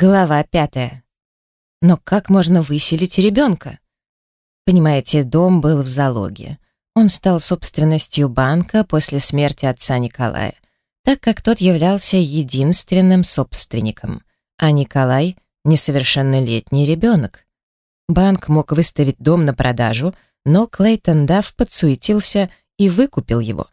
Глава пятая. Но как можно выселить ребенка? Понимаете, дом был в залоге. Он стал собственностью банка после смерти отца Николая, так как тот являлся единственным собственником, а Николай — несовершеннолетний ребенок. Банк мог выставить дом на продажу, но Клейтон Дафф подсуетился и выкупил его.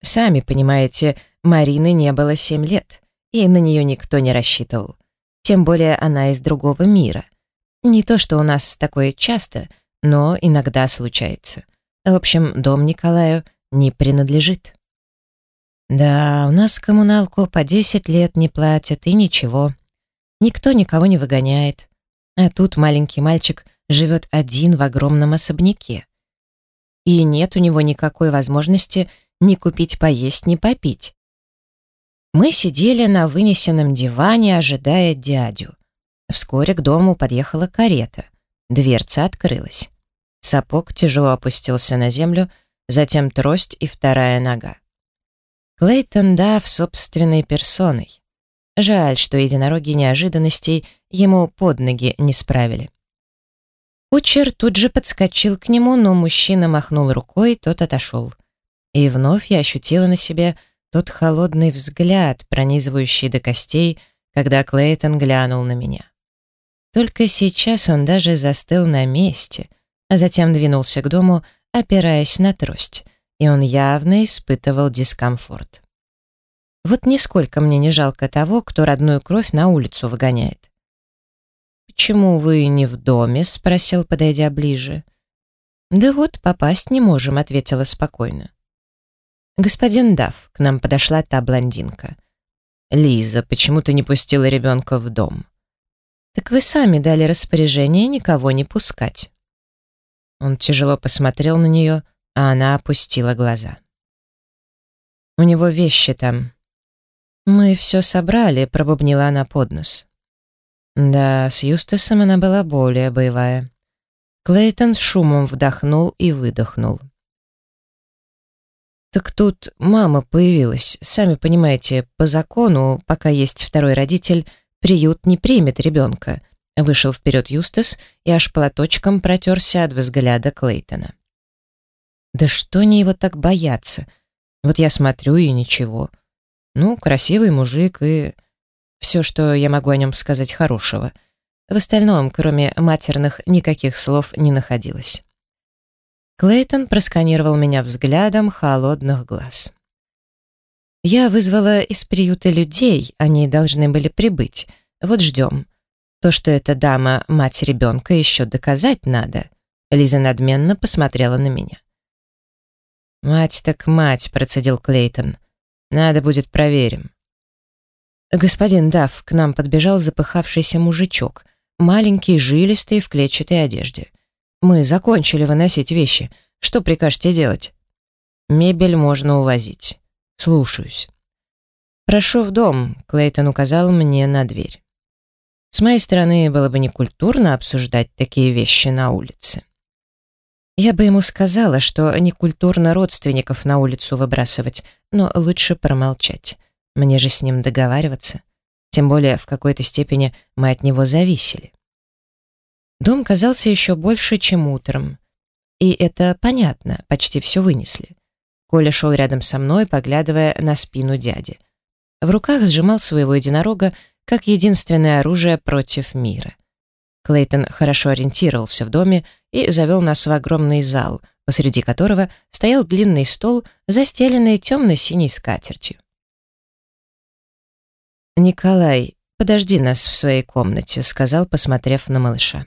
Сами понимаете, Марины не было семь лет, и на нее никто не рассчитывал. Тем более она из другого мира. Не то, что у нас такое часто, но иногда случается. В общем, дом Николаю не принадлежит. Да, у нас коммуналку по 10 лет не платят, и ничего. Никто никого не выгоняет. А тут маленький мальчик живет один в огромном особняке. И нет у него никакой возможности ни купить поесть, ни попить. Мы сидели на вынесенном диване, ожидая дядю. Вскоре к дому подъехала карета. Дверца открылась. Сапог тяжело опустился на землю, затем трость и вторая нога. Клейтон Дафф собственной персоной. Жаль, что единороги неожиданностей ему под ноги не справили. Кучер тут же подскочил к нему, но мужчина махнул рукой, тот отошел. И вновь я ощутила на себе тот холодный взгляд, пронизывающий до костей, когда Клейтон глянул на меня. Только сейчас он даже застыл на месте, а затем двинулся к дому, опираясь на трость, и он явно испытывал дискомфорт. Вот нисколько мне не жалко того, кто родную кровь на улицу выгоняет. «Почему вы не в доме?» — спросил, подойдя ближе. «Да вот, попасть не можем», — ответила спокойно. «Господин Дафф», — к нам подошла та блондинка. «Лиза, почему ты не пустила ребенка в дом?» «Так вы сами дали распоряжение никого не пускать». Он тяжело посмотрел на нее, а она опустила глаза. «У него вещи там». «Мы все собрали», — пробубнила она под нос. Да, с Юстасом она была более боевая. Клейтон с шумом вдохнул и выдохнул. Так тут мама появилась. Сами понимаете, по закону, пока есть второй родитель, приют не примет ребенка. Вышел вперед Юстас и аж платочком протерся от взгляда Клейтона. Да что они его так боятся? Вот я смотрю и ничего. Ну, красивый мужик и... Все, что я могу о нем сказать хорошего. В остальном, кроме матерных, никаких слов не находилось. Клейтон просканировал меня взглядом холодных глаз. «Я вызвала из приюта людей, они должны были прибыть. Вот ждем. То, что эта дама — мать ребенка, еще доказать надо». Лиза надменно посмотрела на меня. «Мать так мать», — процедил Клейтон. «Надо будет проверим». «Господин Дафф, к нам подбежал запыхавшийся мужичок, маленький, жилистый, в клетчатой одежде. Мы закончили выносить вещи. Что прикажете делать? Мебель можно увозить. Слушаюсь. Прошу в дом, Клейтон указал мне на дверь. С моей стороны было бы некультурно обсуждать такие вещи на улице. Я бы ему сказала, что некультурно родственников на улицу выбрасывать, но лучше промолчать. Мне же с ним договариваться. Тем более в какой-то степени мы от него зависели. Дом казался еще больше, чем утром. И это понятно, почти все вынесли. Коля шел рядом со мной, поглядывая на спину дяди. В руках сжимал своего единорога как единственное оружие против мира. Клейтон хорошо ориентировался в доме и завел нас в огромный зал, посреди которого стоял длинный стол, застеленный темно-синей скатертью. «Николай, подожди нас в своей комнате», — сказал, посмотрев на малыша.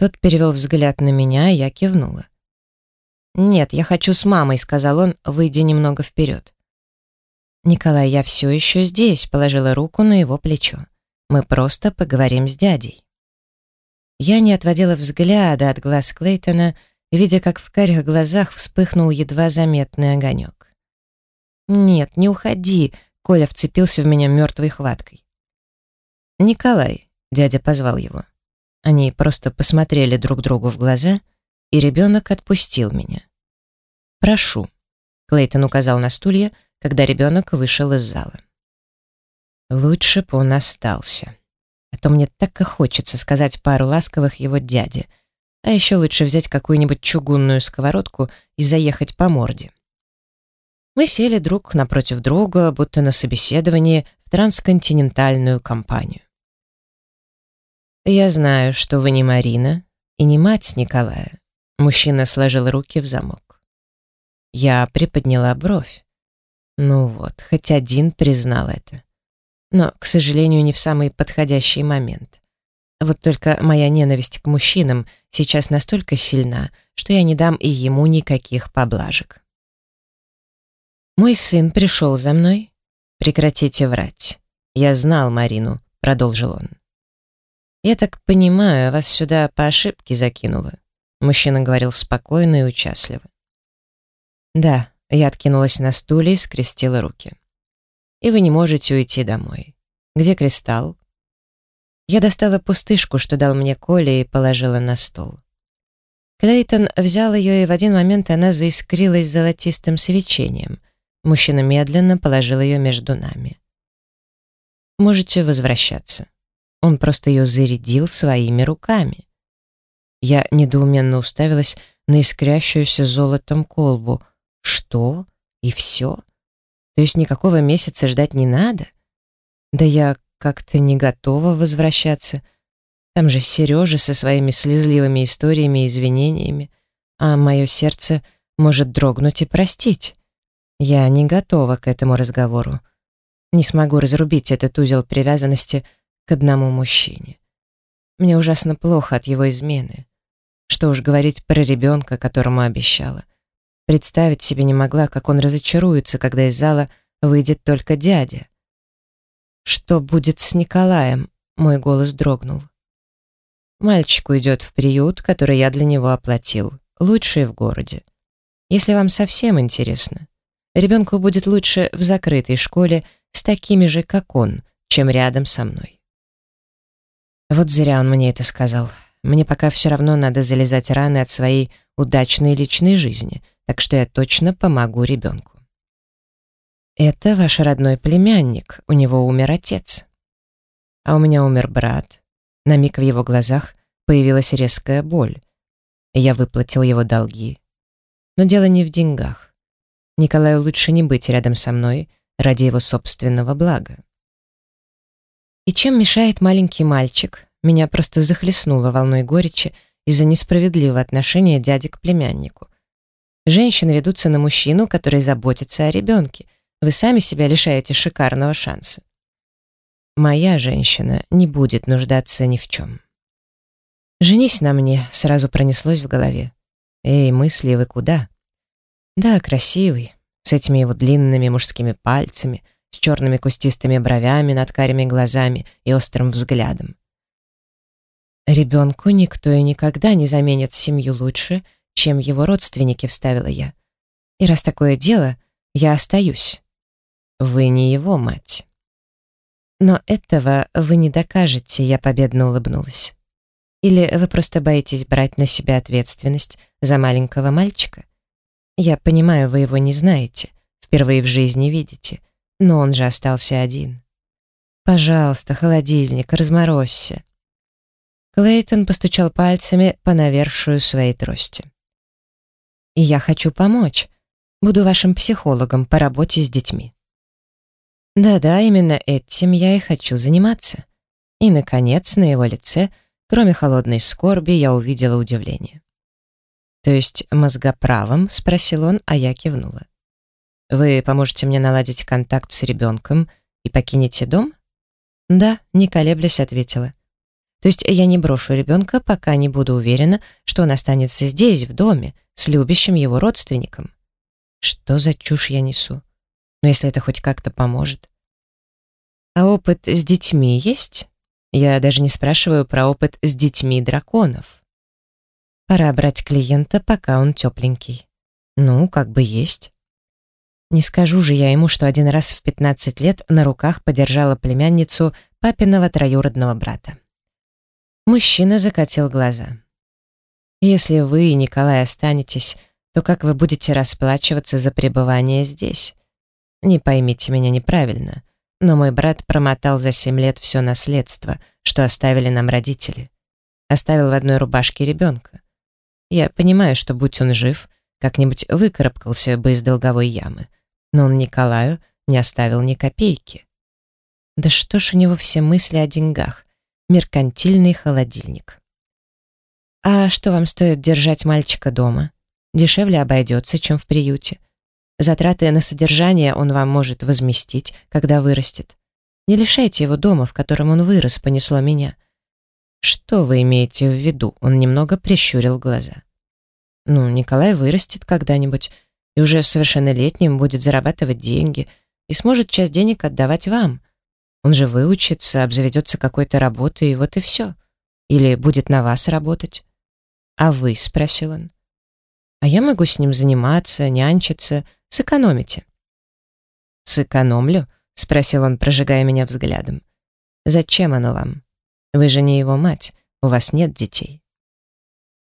Тот перевел взгляд на меня, и я кивнула. «Нет, я хочу с мамой», — сказал он, выйдя немного вперед. «Николай, я все еще здесь», — положила руку на его плечо. «Мы просто поговорим с дядей». Я не отводила взгляда от глаз Клейтона, видя, как в карих глазах вспыхнул едва заметный огонек. «Нет, не уходи», — Коля вцепился в меня мертвой хваткой. «Николай», — дядя позвал его. Они просто посмотрели друг другу в глаза, и ребенок отпустил меня. «Прошу», — Клейтон указал на стулья, когда ребенок вышел из зала. «Лучше бы он остался. А то мне так и хочется сказать пару ласковых его дяде. А еще лучше взять какую-нибудь чугунную сковородку и заехать по морде. Мы сели друг напротив друга, будто на собеседовании в трансконтинентальную компанию. «Я знаю, что вы не Марина и не мать Николая». Мужчина сложил руки в замок. Я приподняла бровь. Ну вот, хоть один признал это. Но, к сожалению, не в самый подходящий момент. Вот только моя ненависть к мужчинам сейчас настолько сильна, что я не дам и ему никаких поблажек. «Мой сын пришел за мной. Прекратите врать. Я знал Марину», — продолжил он. «Я так понимаю, вас сюда по ошибке закинуло?» Мужчина говорил спокойно и участливо. «Да», — я откинулась на стуле и скрестила руки. «И вы не можете уйти домой. Где кристалл?» Я достала пустышку, что дал мне Коля, и положила на стол. Клейтон взял ее, и в один момент она заискрилась золотистым свечением. Мужчина медленно положил ее между нами. «Можете возвращаться». Он просто ее зарядил своими руками. Я недоуменно уставилась на искрящуюся золотом колбу. Что? И все? То есть никакого месяца ждать не надо? Да я как-то не готова возвращаться. Там же Сережа со своими слезливыми историями и извинениями, а мое сердце может дрогнуть и простить. Я не готова к этому разговору. Не смогу разрубить этот узел привязанности к одному мужчине. Мне ужасно плохо от его измены. Что уж говорить про ребенка, которому обещала. Представить себе не могла, как он разочаруется, когда из зала выйдет только дядя. «Что будет с Николаем?» — мой голос дрогнул. «Мальчик уйдет в приют, который я для него оплатил, лучший в городе. Если вам совсем интересно, ребенку будет лучше в закрытой школе с такими же, как он, чем рядом со мной». Вот зря он мне это сказал. Мне пока все равно надо залезать раны от своей удачной личной жизни, так что я точно помогу ребенку. Это ваш родной племянник, у него умер отец. А у меня умер брат. На миг в его глазах появилась резкая боль. Я выплатил его долги. Но дело не в деньгах. Николаю лучше не быть рядом со мной ради его собственного блага. И чем мешает маленький мальчик? Меня просто захлестнуло волной горечи из-за несправедливого отношения дяди к племяннику. Женщины ведутся на мужчину, который заботится о ребенке. Вы сами себя лишаете шикарного шанса. Моя женщина не будет нуждаться ни в чем. «Женись на мне», — сразу пронеслось в голове. «Эй, мысли, вы куда?» «Да, красивый, с этими его длинными мужскими пальцами, с черными кустистыми бровями над карими глазами и острым взглядом. Ребенку никто и никогда не заменит семью лучше, чем его родственники, вставила я. И раз такое дело, я остаюсь. Вы не его мать. Но этого вы не докажете, я победно улыбнулась. Или вы просто боитесь брать на себя ответственность за маленького мальчика? Я понимаю, вы его не знаете, впервые в жизни видите, но он же остался один. Пожалуйста, холодильник, разморозься. Клейтон постучал пальцами по навершию своей трости. «И я хочу помочь. Буду вашим психологом по работе с детьми». Да-да, именно этим я и хочу заниматься. И, наконец, на его лице, кроме холодной скорби, я увидела удивление. «То есть мозгоправом?» — спросил он, а я кивнула. «Вы поможете мне наладить контакт с ребенком и покинете дом?» «Да», — не колеблясь, ответила. То есть я не брошу ребенка, пока не буду уверена, что он останется здесь, в доме, с любящим его родственником. Что за чушь я несу? Но если это хоть как-то поможет. А опыт с детьми есть? Я даже не спрашиваю про опыт с детьми драконов. Пора брать клиента, пока он тепленький. Ну, как бы есть. Не скажу же я ему, что один раз в 15 лет на руках подержала племянницу папиного троюродного брата. Мужчина закатил глаза. «Если вы, Николай, останетесь, то как вы будете расплачиваться за пребывание здесь? Не поймите меня неправильно. Но мой брат промотал за семь лет все наследство, что оставили нам родители. Оставил в одной рубашке ребенка. Я понимаю, что будь он жив, как-нибудь выкарабкался бы из долговой ямы. Но он Николаю не оставил ни копейки. Да что ж у него все мысли о деньгах? Меркантильный холодильник. А что вам стоит держать мальчика дома? Дешевле обойдется, чем в приюте. Затраты на содержание он вам может возместить, когда вырастет. Не лишайте его дома, в котором он вырос, понесло меня. Что вы имеете в виду? Он немного прищурил глаза. Ну, Николай вырастет когда-нибудь уже совершеннолетним будет зарабатывать деньги и сможет часть денег отдавать вам. Он же выучится, обзаведется какой-то работой, и вот и все. Или будет на вас работать. «А вы?» — спросил он. «А я могу с ним заниматься, нянчиться, сэкономите». «Сэкономлю?» — спросил он, прожигая меня взглядом. «Зачем оно вам? Вы же не его мать, у вас нет детей».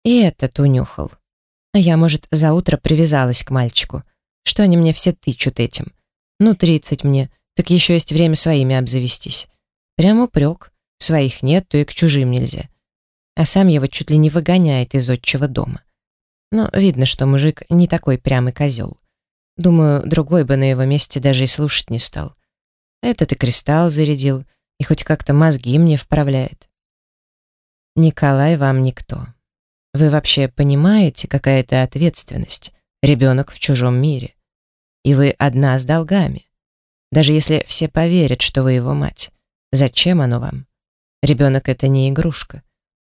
И этот унюхал. А я, может, за утро привязалась к мальчику. Что они мне все тычут этим? Ну, тридцать мне, так еще есть время своими обзавестись. Прям упрек. Своих нет, то и к чужим нельзя а сам его чуть ли не выгоняет из отчего дома. Но видно, что мужик не такой прямый козел. Думаю, другой бы на его месте даже и слушать не стал. Этот и кристалл зарядил, и хоть как-то мозги мне вправляет. Николай вам никто. Вы вообще понимаете, какая это ответственность? Ребенок в чужом мире. И вы одна с долгами. Даже если все поверят, что вы его мать. Зачем оно вам? Ребенок — это не игрушка.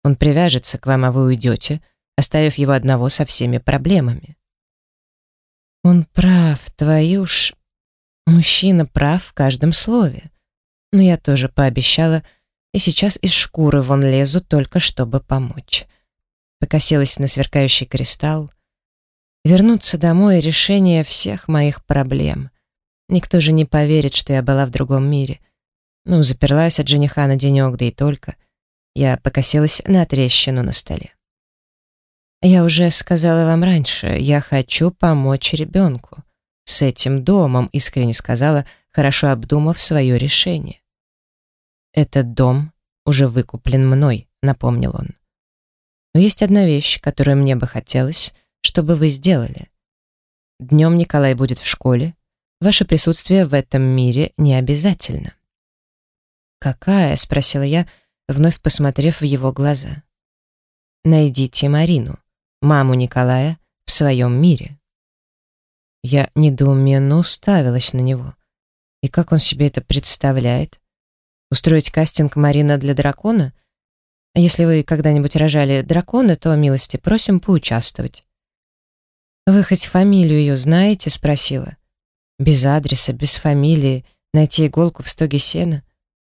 Он привяжется к вам, а вы уйдете, оставив его одного со всеми проблемами. Он прав, твою ж... Мужчина прав в каждом слове. Но я тоже пообещала, и сейчас из шкуры вон лезу, только чтобы помочь. Покосилась на сверкающий кристалл. Вернуться домой — решение всех моих проблем. Никто же не поверит, что я была в другом мире. Ну, заперлась от жениха на денек, да и только — я покосилась на трещину на столе. «Я уже сказала вам раньше, я хочу помочь ребенку. С этим домом», — искренне сказала, хорошо обдумав свое решение. «Этот дом уже выкуплен мной», — напомнил он. «Но есть одна вещь, которую мне бы хотелось, чтобы вы сделали. Днем Николай будет в школе, ваше присутствие в этом мире не обязательно». «Какая?» — спросила я, — вновь посмотрев в его глаза. «Найдите Марину, маму Николая, в своем мире». Я недоуменно уставилась на него. И как он себе это представляет? Устроить кастинг Марина для дракона? А если вы когда-нибудь рожали дракона, то, милости, просим поучаствовать. «Вы хоть фамилию ее знаете?» — спросила. «Без адреса, без фамилии, найти иголку в стоге сена.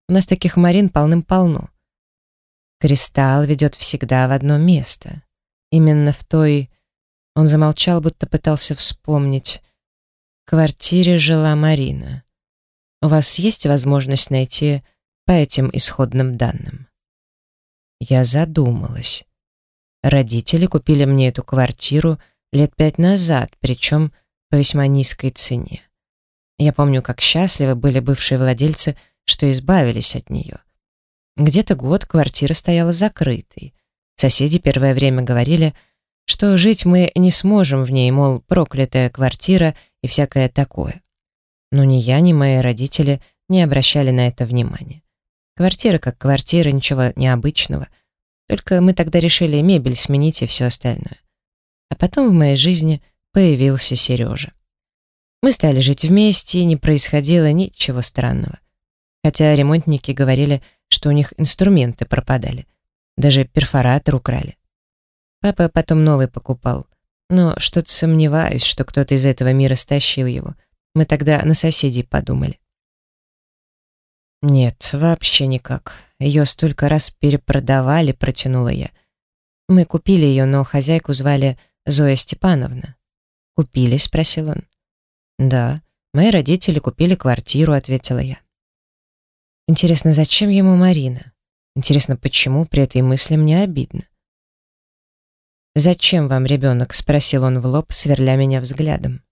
У нас таких Марин полным-полно. Кристалл ведет всегда в одно место. Именно в той... Он замолчал, будто пытался вспомнить. В квартире жила Марина. У вас есть возможность найти по этим исходным данным? Я задумалась. Родители купили мне эту квартиру лет пять назад, причем по весьма низкой цене. Я помню, как счастливы были бывшие владельцы, что избавились от нее. Где-то год квартира стояла закрытой. Соседи первое время говорили, что жить мы не сможем в ней, мол, проклятая квартира и всякое такое. Но ни я, ни мои родители не обращали на это внимания. Квартира как квартира, ничего необычного. Только мы тогда решили мебель сменить и все остальное. А потом в моей жизни появился Сережа. Мы стали жить вместе, и не происходило ничего странного. Хотя ремонтники говорили, что у них инструменты пропадали. Даже перфоратор украли. Папа потом новый покупал. Но что-то сомневаюсь, что кто-то из этого мира стащил его. Мы тогда на соседей подумали. «Нет, вообще никак. Ее столько раз перепродавали», — протянула я. «Мы купили ее, но хозяйку звали Зоя Степановна». «Купили?» — спросил он. «Да, мои родители купили квартиру», — ответила я. Интересно, зачем ему Марина? Интересно, почему при этой мысли мне обидно? «Зачем вам ребенок?» — спросил он в лоб, сверля меня взглядом.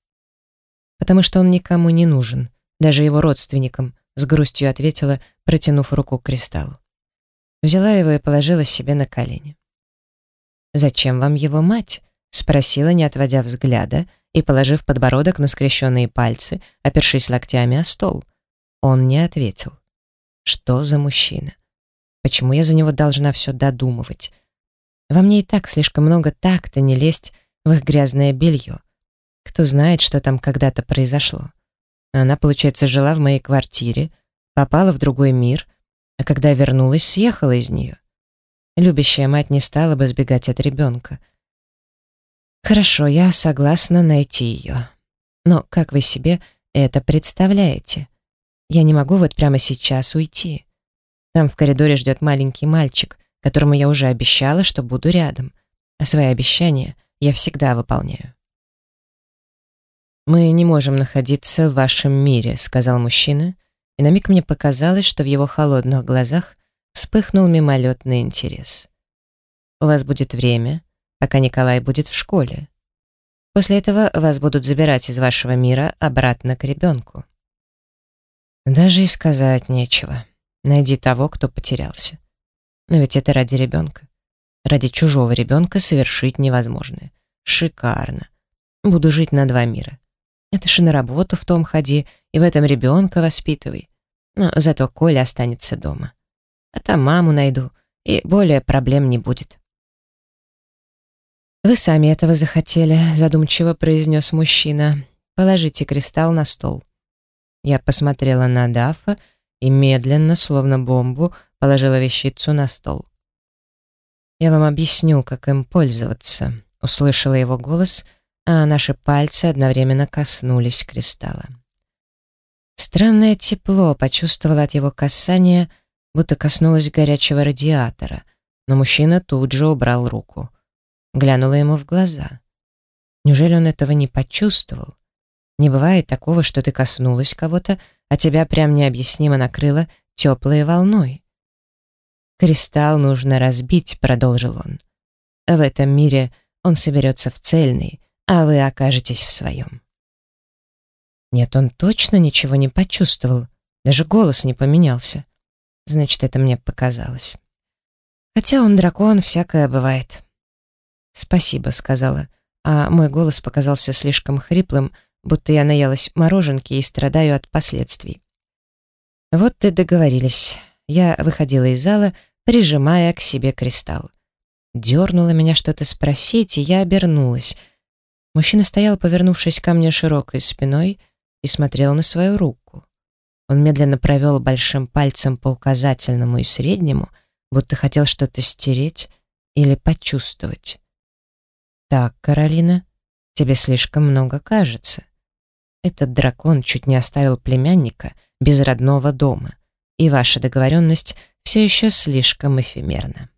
«Потому что он никому не нужен, даже его родственникам», — с грустью ответила, протянув руку к кристаллу. Взяла его и положила себе на колени. «Зачем вам его мать?» — спросила, не отводя взгляда, и положив подбородок на скрещенные пальцы, опершись локтями о стол. Он не ответил. «Что за мужчина? Почему я за него должна все додумывать? Во мне и так слишком много такта не лезть в их грязное белье. Кто знает, что там когда-то произошло. Она, получается, жила в моей квартире, попала в другой мир, а когда вернулась, съехала из нее. Любящая мать не стала бы сбегать от ребенка. Хорошо, я согласна найти ее. Но как вы себе это представляете? Я не могу вот прямо сейчас уйти. Там в коридоре ждет маленький мальчик, которому я уже обещала, что буду рядом. А свои обещания я всегда выполняю. «Мы не можем находиться в вашем мире», — сказал мужчина, и на миг мне показалось, что в его холодных глазах вспыхнул мимолетный интерес. «У вас будет время, пока Николай будет в школе. После этого вас будут забирать из вашего мира обратно к ребенку». Даже и сказать нечего. Найди того, кто потерялся. Но ведь это ради ребенка. Ради чужого ребенка совершить невозможное. Шикарно. Буду жить на два мира. Это же на работу в том ходи, и в этом ребенка воспитывай. Но зато Коля останется дома. А там маму найду, и более проблем не будет. «Вы сами этого захотели», — задумчиво произнес мужчина. «Положите кристалл на стол». Я посмотрела на Дафа и медленно, словно бомбу, положила вещицу на стол. «Я вам объясню, как им пользоваться», — услышала его голос — а наши пальцы одновременно коснулись кристалла. Странное тепло почувствовала от его касания, будто коснулась горячего радиатора, но мужчина тут же убрал руку. Глянула ему в глаза. Неужели он этого не почувствовал? Не бывает такого, что ты коснулась кого-то, а тебя прям необъяснимо накрыло теплой волной. «Кристалл нужно разбить», — продолжил он. «В этом мире он соберется в цельный, а вы окажетесь в своем. Нет, он точно ничего не почувствовал, даже голос не поменялся. Значит, это мне показалось. Хотя он дракон, всякое бывает. «Спасибо», — сказала, а мой голос показался слишком хриплым, будто я наелась мороженки и страдаю от последствий. Вот и договорились. Я выходила из зала, прижимая к себе кристалл. Дернуло меня что-то спросить, и я обернулась — Мужчина стоял, повернувшись ко мне широкой спиной, и смотрел на свою руку. Он медленно провел большим пальцем по указательному и среднему, будто хотел что-то стереть или почувствовать. «Так, Каролина, тебе слишком много кажется. Этот дракон чуть не оставил племянника без родного дома, и ваша договоренность все еще слишком эфемерна».